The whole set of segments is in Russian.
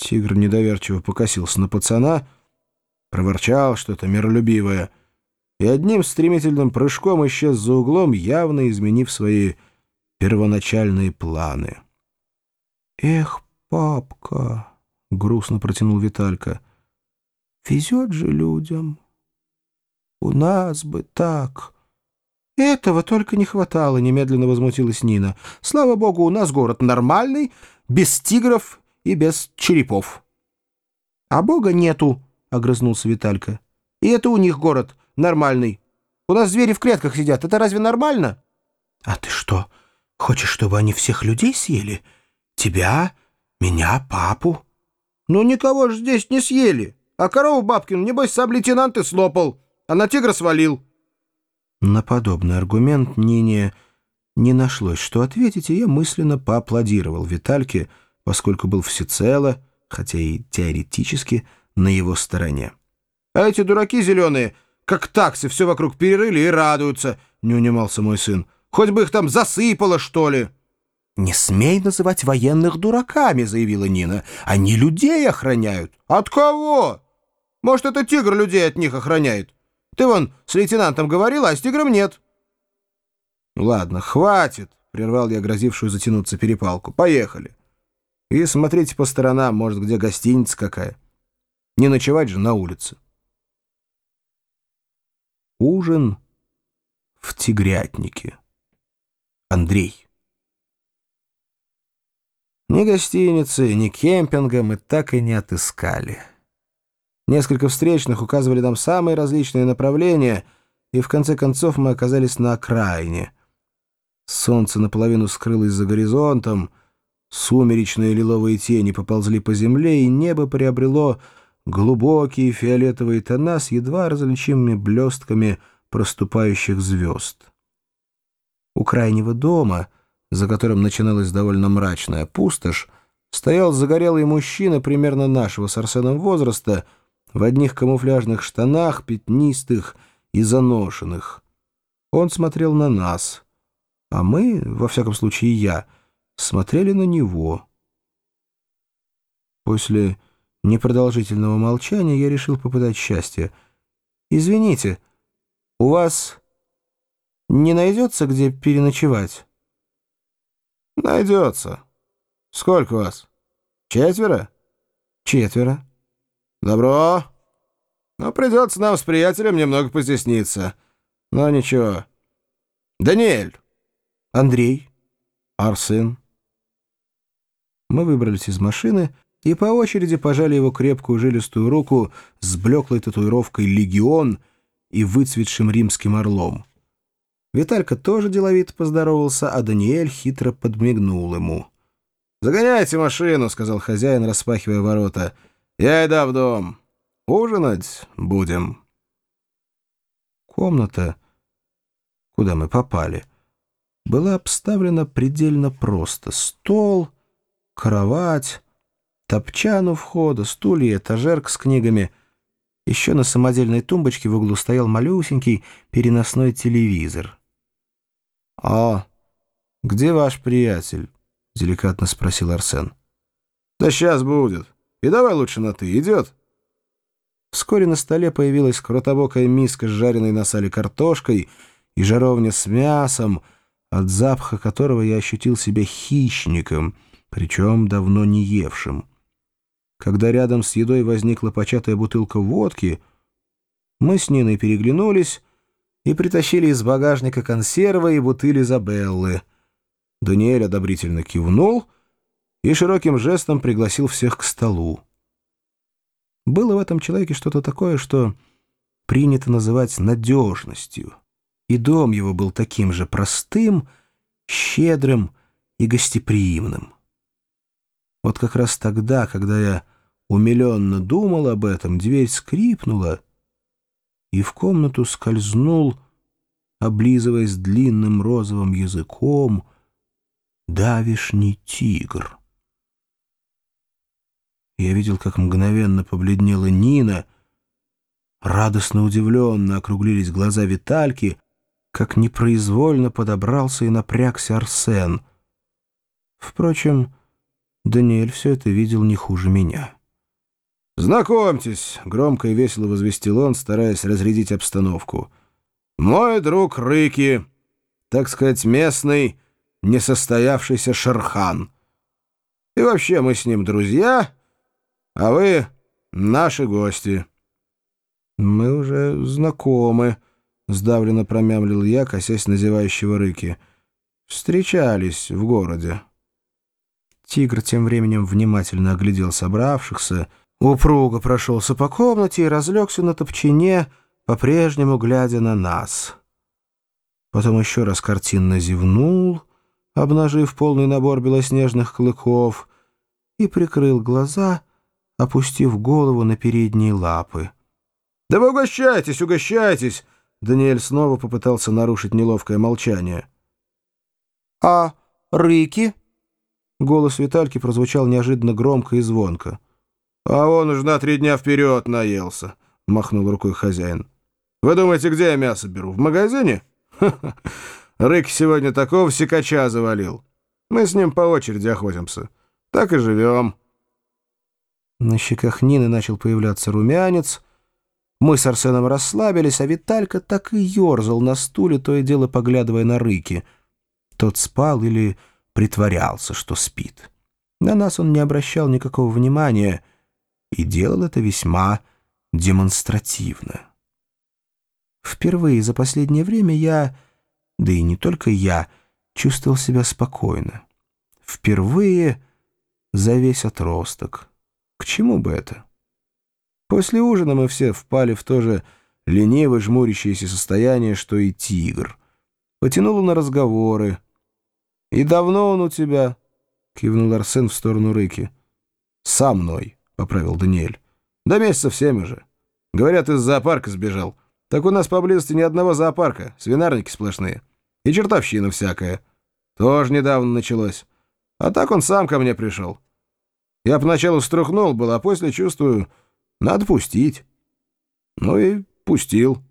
Тигр недоверчиво покосился на пацана, проворчал что-то миролюбивое и одним стремительным прыжком исчез за углом, явно изменив свои первоначальные планы. «Эх, папка!» — грустно протянул Виталька. «Везет же людям. У нас бы так...» «Этого только не хватало», — немедленно возмутилась Нина. «Слава богу, у нас город нормальный, без тигров и без черепов». «А бога нету», — огрызнулся Виталька. «И это у них город нормальный. У нас звери в клетках сидят. Это разве нормально?» «А ты что, хочешь, чтобы они всех людей съели? Тебя, меня, папу?» «Ну, никого же здесь не съели. А корову Бабкину, небось, сам лейтенант и слопал, а на тигра свалил». На подобный аргумент Нине не нашлось, что ответить, и я мысленно поаплодировал Витальке, поскольку был всецело, хотя и теоретически, на его стороне. «А эти дураки зеленые, как таксы, все вокруг перерыли и радуются», — не унимался мой сын. «Хоть бы их там засыпало, что ли». «Не смей называть военных дураками», — заявила Нина. «Они людей охраняют». «От кого? Может, это тигр людей от них охраняет?» Ты вон с лейтенантом говорила, а с тигром нет. Ладно, хватит, прервал я грозившую затянуться перепалку. Поехали. И смотрите по сторонам, может, где гостиница какая. Не ночевать же на улице. Ужин в тигрятнике. Андрей. Ни гостиницы, ни кемпинга мы так и не отыскали. Несколько встречных указывали нам самые различные направления, и в конце концов мы оказались на окраине. Солнце наполовину скрылось за горизонтом, сумеречные лиловые тени поползли по земле, и небо приобрело глубокие фиолетовые тона с едва различимыми блестками проступающих звезд. У крайнего дома, за которым начиналась довольно мрачная пустошь, стоял загорелый мужчина примерно нашего с Арсеном возраста — в одних камуфляжных штанах, пятнистых и заношенных. Он смотрел на нас, а мы, во всяком случае я, смотрели на него. После непродолжительного молчания я решил попытать счастье. «Извините, у вас не найдется, где переночевать?» «Найдется. Сколько вас? Четверо?» «Четверо». «Добро. Но придется нам с приятелем немного постесниться. Но ничего. Даниэль». «Андрей». «Арсен». Мы выбрались из машины и по очереди пожали его крепкую жилистую руку с блеклой татуировкой «Легион» и выцветшим римским орлом. Виталька тоже деловито поздоровался, а Даниэль хитро подмигнул ему. «Загоняйте машину», — сказал хозяин, распахивая ворота. Я иду в дом. Ужинать будем. Комната, куда мы попали, была обставлена предельно просто. Стол, кровать, топчан у входа, стулья, этажерка с книгами. Еще на самодельной тумбочке в углу стоял малюсенький переносной телевизор. «А где ваш приятель?» — деликатно спросил Арсен. «Да сейчас будет». И давай лучше на «ты». Идет?» Вскоре на столе появилась крутобокая миска с жареной на сале картошкой и жаровня с мясом, от запаха которого я ощутил себя хищником, причем давно не евшим. Когда рядом с едой возникла початая бутылка водки, мы с Ниной переглянулись и притащили из багажника консервы и бутыли Изабеллы. Даниэль одобрительно кивнул — и широким жестом пригласил всех к столу. Было в этом человеке что-то такое, что принято называть надежностью, и дом его был таким же простым, щедрым и гостеприимным. Вот как раз тогда, когда я умиленно думал об этом, дверь скрипнула, и в комнату скользнул, облизываясь длинным розовым языком, давишний тигр. Я видел, как мгновенно побледнела Нина, радостно удивленно округлились глаза Витальки, как непроизвольно подобрался и напрягся Арсен. Впрочем, Даниэль все это видел не хуже меня. «Знакомьтесь», — громко и весело возвестил он, стараясь разрядить обстановку. «Мой друг Рыки, так сказать, местный, несостоявшийся Шерхан. И вообще мы с ним друзья, а вы наши гости». «Мы уже знакомы», — сдавленно промямлил я, косясь на зевающего Рыки. «Встречались в городе». Тигр тем временем внимательно оглядел собравшихся, упруго прошелся по комнате и разлегся на топчине, по-прежнему глядя на нас. Потом еще раз картинно зевнул, обнажив полный набор белоснежных клыков, и прикрыл глаза, опустив голову на передние лапы. «Да вы угощайтесь, угощайтесь!» Даниэль снова попытался нарушить неловкое молчание. «А Рыки?» Голос Витальки прозвучал неожиданно громко и звонко. «А он уж на три дня вперед наелся», — махнул рукой хозяин. «Вы думаете, где я мясо беру? В магазине? Рык сегодня такого сикача завалил. Мы с ним по очереди охотимся. Так и живем». На щеках Нины начал появляться румянец. Мы с Арсеном расслабились, а Виталька так и ерзал на стуле, то и дело поглядывая на Рыки. Тот спал или притворялся, что спит. На нас он не обращал никакого внимания и делал это весьма демонстративно. Впервые за последнее время я, да и не только я, чувствовал себя спокойно. Впервые за весь отросток. К чему бы это? После ужина мы все впали в то же лениво жмурящееся состояние, что и тигр. Потянуло на разговоры, «И давно он у тебя?» — кивнул Арсен в сторону Рыки. «Со мной», — поправил Даниэль. «Да месяцев семь уже. Говорят, из зоопарка сбежал. Так у нас поблизости ни одного зоопарка, свинарники сплошные. И чертовщина всякая. Тоже недавно началось. А так он сам ко мне пришел. Я поначалу струхнул был, а после чувствую, надо пустить. Ну и пустил.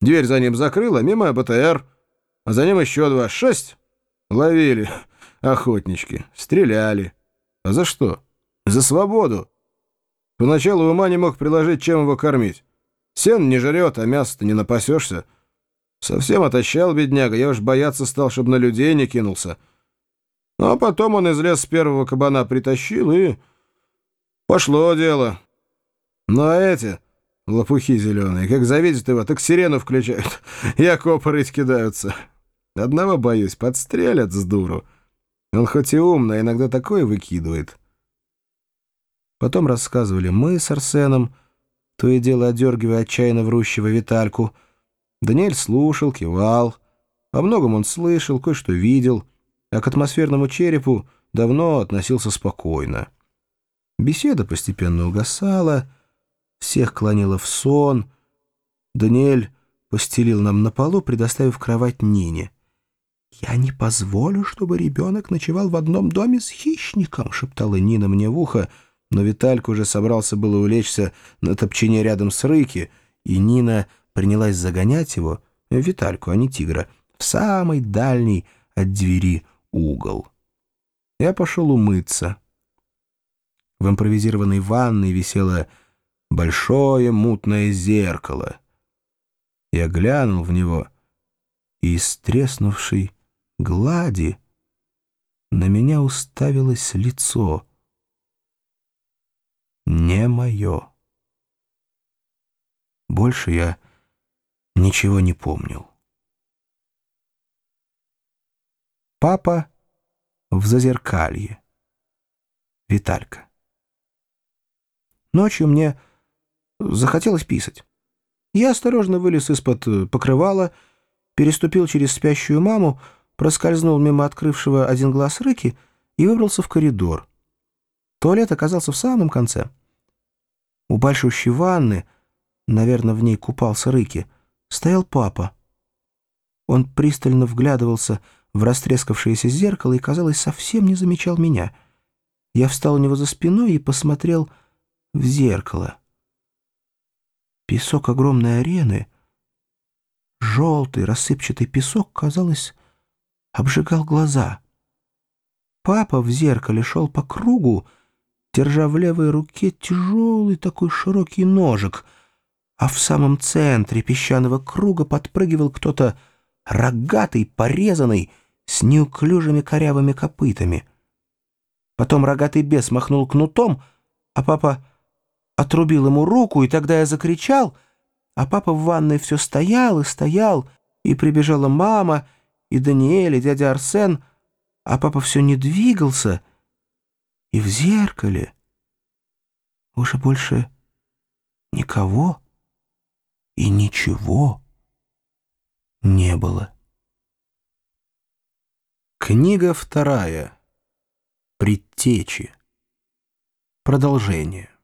Дверь за ним закрыла, мимо БТР, а за ним еще два. Шесть. Ловили охотнички, стреляли. А за что? За свободу. Поначалу ума не мог приложить, чем его кормить. Сен не жрет, а мясо-то не напасешься. Совсем отощал бедняга, я уж бояться стал, чтобы на людей не кинулся. Ну, а потом он из леса первого кабана притащил, и пошло дело. Ну, а эти, лопухи зеленые, как завидят его, так сирену включают, и окопы рыть кидаются». Одного боюсь, подстрелят с дуру. Он хоть и умный, иногда такое выкидывает. Потом рассказывали мы с Арсеном, то и дело одергивая отчаянно врущего Витальку. Даниэль слушал, кивал. О многом он слышал, кое-что видел, а к атмосферному черепу давно относился спокойно. Беседа постепенно угасала, всех клонила в сон. Даниэль постелил нам на полу, предоставив кровать Нине. «Я не позволю, чтобы ребенок ночевал в одном доме с хищником», — шептала Нина мне в ухо, но Виталька уже собрался было улечься на топчине рядом с Рыки, и Нина принялась загонять его, Витальку, а не тигра, в самый дальний от двери угол. Я пошел умыться. В импровизированной ванной висело большое мутное зеркало. Я глянул в него, и из треснувшей глади на меня уставилось лицо. Не мое. Больше я ничего не помнил. Папа в зазеркалье. Виталька. Ночью мне захотелось писать. Я осторожно вылез из-под покрывала, переступил через спящую маму, проскользнул мимо открывшего один глаз Рыки и выбрался в коридор. Туалет оказался в самом конце. У большущей ванны, наверное, в ней купался Рыки, стоял папа. Он пристально вглядывался в растрескавшееся зеркало и, казалось, совсем не замечал меня. Я встал у него за спиной и посмотрел в зеркало. Песок огромной арены, желтый рассыпчатый песок, казалось, обжигал глаза. папа в зеркале шел по кругу, держа в левой руке тяжелый такой широкий ножик, а в самом центре песчаного круга подпрыгивал кто-то рогатый, порезанный, с неуклюжими корявыми копытами. Потом рогатый бес махнул кнутом, а папа отрубил ему руку, и тогда я закричал, а папа в ванной все стоял и стоял, и прибежала мама, и Даниэль, и дядя Арсен, а папа все не двигался, и в зеркале уже больше никого и ничего не было. Книга вторая. Предтечи. Продолжение.